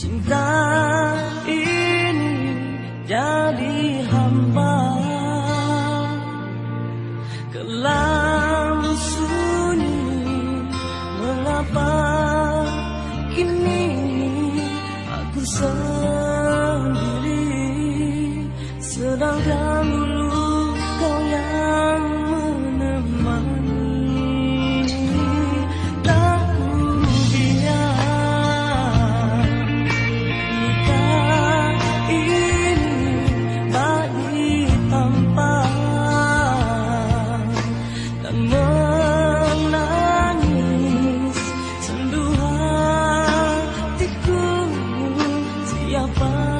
Cinta ini jadi hamba. Kelam sunyi Mengapa kini aku sedih love.